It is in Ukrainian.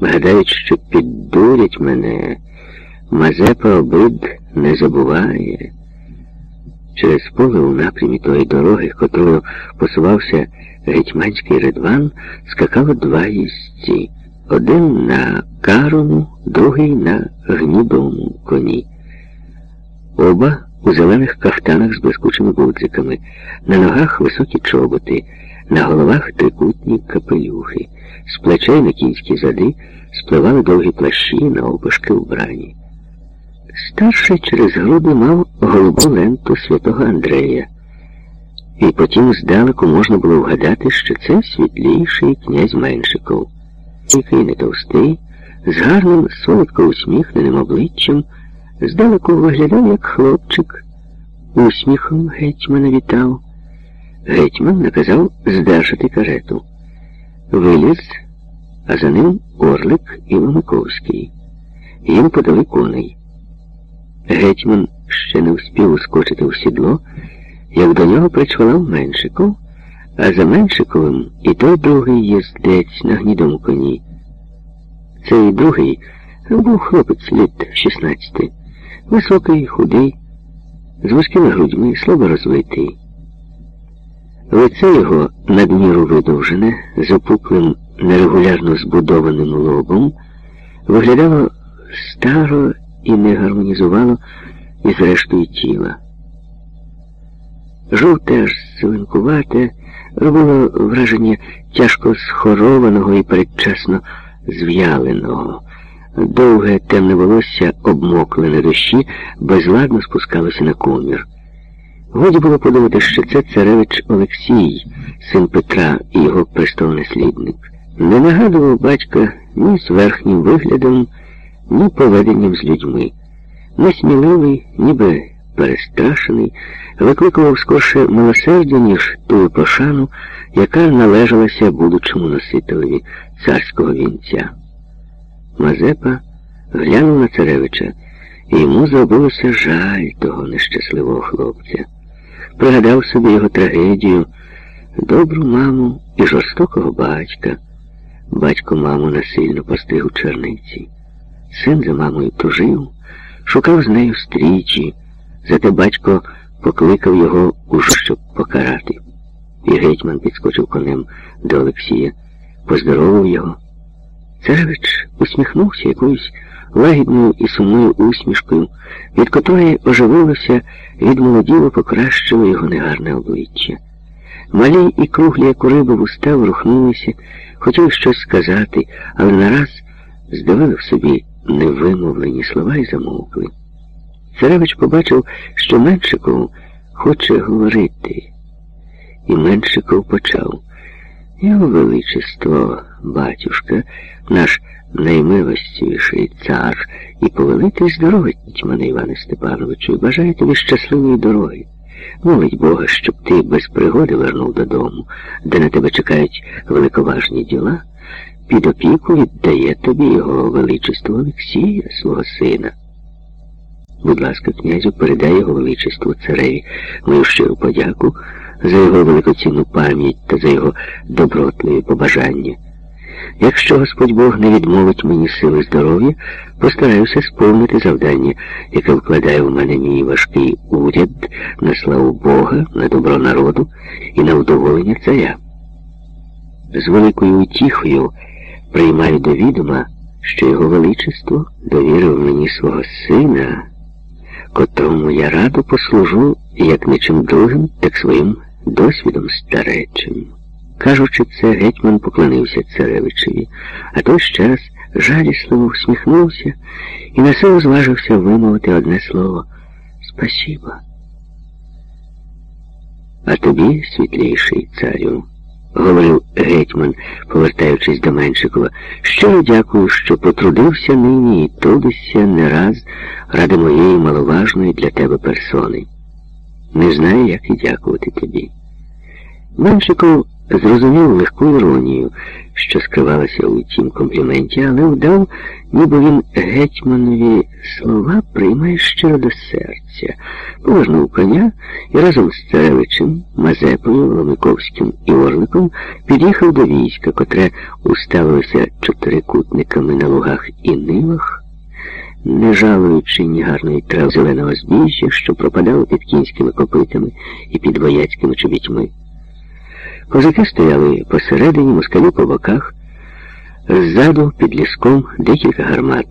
Гадають, що піддурять мене, Мазепа обид не забуває. Через поле у напрямі тої дороги, котрою посувався гетьманський редван, скакало два їздці. Один на карому, другий на гнідому коні. Оба у зелених кафтанах з блискучими гудзиками, на ногах високі чоботи, на головах трикутні капелюхи, з плечей на кінські зади спливали довгі плащі на опашки вбрані. Старший через груди мав голубу ленту святого Андрея, і потім здалеку можна було вгадати, що це світліший князь Меншиков, який не товстий, з гарним, солодко усміхненим обличчям, здалеку виглядав як хлопчик, усміхом гетьмана вітав. Гетьман наказав здержати карету. Виліз, а за ним Орлик і Ломаковський. Їм подали коней. Гетьман ще не встиг ускочити в сідло, як до нього причвалав Меншиков, а за Меншиковим і той другий їздець на гнідому коні. Цей другий був хлопець літ 16, високий, худий, з вузькими грудьми, слабо розвитий. Лице його надміру видовжене, з опуклим, нерегулярно збудованим лобом, виглядало старо і не гармонізувало із рештою тіла. Жовте аж зеленкувате робило враження тяжко схорованого і передчасно зв'яленого. Довге темне волосся, обмокле на дощі, безладно спускалося на комір. Годі було подумати, що це царевич Олексій, син Петра і його престолонаслідник. Не нагадував батька ні з верхнім виглядом, ні поведенням з людьми. Несміливий, ніби перестрашений, викликував скорше милосердя, ніж ту пошану, яка належалася будучому носителеві царського вінця. Мазепа глянув на царевича, і йому зробилося жаль того нещасливого хлопця. Пригадав собі його трагедію, добру маму і жорстокого батька. Батько маму насильно постриг у черниці. Син за мамою тужив, шукав з нею стрічі, зате батько покликав його уж щоб покарати. І гетьман підскочив конем до Олексія, поздоровив його. Царевич усміхнувся якоюсь лагідною і сумною усмішкою, від котрої оживилося, відмолоділо покращило його негарне обличчя. Малі і круглі, як у риби, вуста ворухнулися, хотів щось сказати, але нараз здавили в собі невимовлені слова і замовкли. Царевич побачив, що Меншиков хоче говорити. І Меншиков почав. Його величество, батюшка, наш наймилостивіший цар, і повелитель здоровить мене, Іване Степановичу, і бажає тобі щасливої дороги. Молить Бога, щоб ти без пригоди вернув додому, де на тебе чекають великоважні діла, під опіку віддає тобі його величество Олексія, свого сина. Будь ласка, князю, передай його величеству цареві мою щиру подяку за його великоцінну пам'ять та за його добротливі побажання. Якщо Господь Бог не відмовить мені сили здоров'я, постараюся сповнити завдання, яке вкладає в мене мій важкий уряд на славу Бога, на добро народу і на вдоволення царя. З великою утіхою приймаю до відома, що його величество довірив мені свого сина, котрому я радо послужу як нічим другим, так своїм досвідом старечим. Кажучи це, гетьман поклонився царевичеві, а той ще раз жалісливо всміхнувся і на силу зважився вимовити одне слово Спасіба. А тобі, світліший царю, говорив гетьман, повертаючись до Меншикова, щиро дякую, що потрудився нині і трудишся не раз ради моєї маловажної для тебе персони. Не знаю, як і дякувати тобі. Меншиков зрозумів легку іронію, що скривалася у цім компліменті, але вдав, ніби він гетьманові слова приймає щиро до серця, повернув коня і разом з царевичем, Мазепою, Ломиковським і Орликом під'їхав до війська, котре уставилося чотирикутниками на лугах і нивах, не жалуючи ні гарної трав зеленого збіжжя, що пропадало під кінськими копитами і під вояцькими чобітьми. Козаки стояли посередині, москалі по боках, ззаду під ліском декілька гармат.